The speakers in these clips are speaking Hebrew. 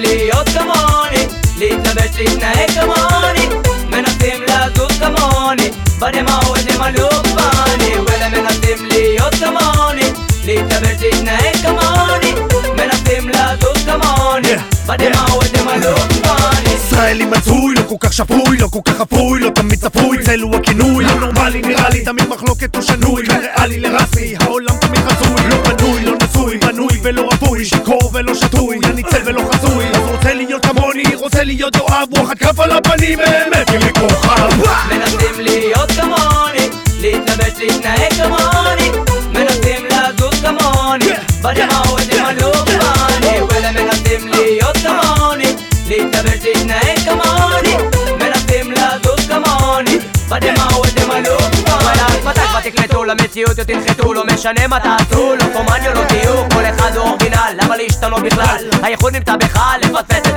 להיות כמוני להתלבש להתנהג כמוני מנסים לזוז כמוני בדמעות ימלאו גפני וואלה מנסים להיות כמוני להתלבש להתנהג כמוני מנסים לזוז כמוני בדמעות ימלאו גפני ישראלי מצוי, לא כל כך שפוי, לא כל כך אפוי, לא תמיד צפוי, צל הוא הכינוי, לא נורמלי נראה לי, תמיד מחלוקת הוא שנוי, ריאלי לרסי, העולם תמיד חצוי, לא בנוי, לא נשוי, בנוי ולא רפוי, שיכור ולא שתוי, אני צל ולא רוצה להיות יואב, וואחד כף על הפנים, באמת ככוכב. מנסים להיות כמוני להתלבש להתנהג כמוני מנסים לזוז כמוני בדמעות ימלאו גפני וואלה מנסים להיות כמוני להתלבש להתנהג כמוני מנסים לזוז כמוני בדמעות מתי כבר תקלטו? למציאות או תנחתו לא משנה מה תעשו לא פורמני או לא תהיו כל אחד הוא אורגינל למה להשתנות בכלל? הייחוד נמצא בך לפספס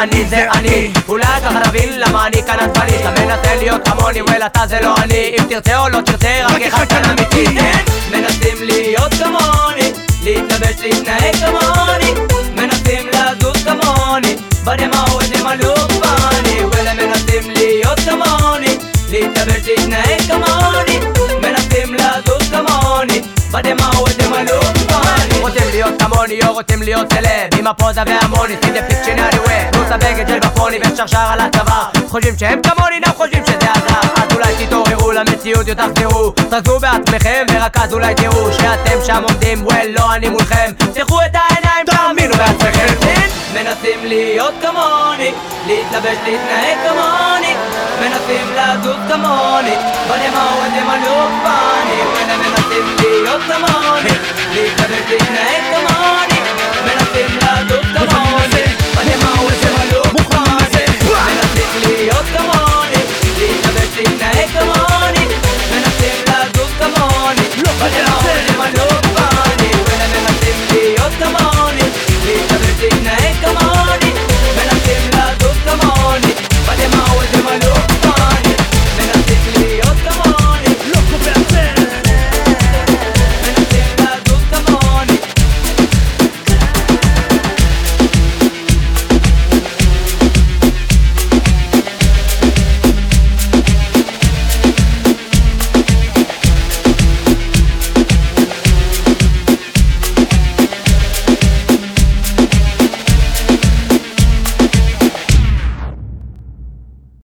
אני זה אני. אולי ככה נבין למה אני כאן עצבני שאתה מנסה להיות כמוני וואלה אתה זה לא אני. אם תרצה או לא תרצה רק אחד כאן אמיתי. כן מנסים להיות כמוני להתלבש להתנהג כמוני. מנסים לזוז כמוני בדמעות רוצים להיות סלב עם הפוזה והמוני see the picture way. פלוס הבגד של בפוני ושרשר על הצוואר חושבים שהם כמוני גם חושבים שזה עזר אז אולי תתעוררו למציאות יותר תחזרו. תחזרו בעצמכם ורק אז אולי תראו שאתם שם עומדים וול לא אני מולכם. תפתחו את העיניים תאמינו בעצמכם. כן? מנסים להיות כמוני להתלבש להתנהג כמוני. מנסים לזוז כמוני בדמעות ימלאו גפני וואלה מנסים להיות כמוני